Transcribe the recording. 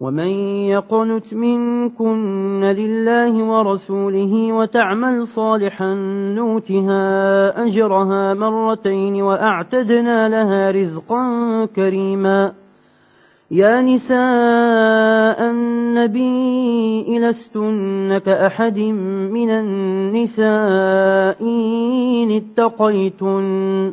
ومن يقنت منكن لله ورسوله وتعمل صالحا نوتها أجرها مرتين وأعتدنا لها رزقا كريما يا نساء النبي لستن كأحد من النساء إن اتقيتن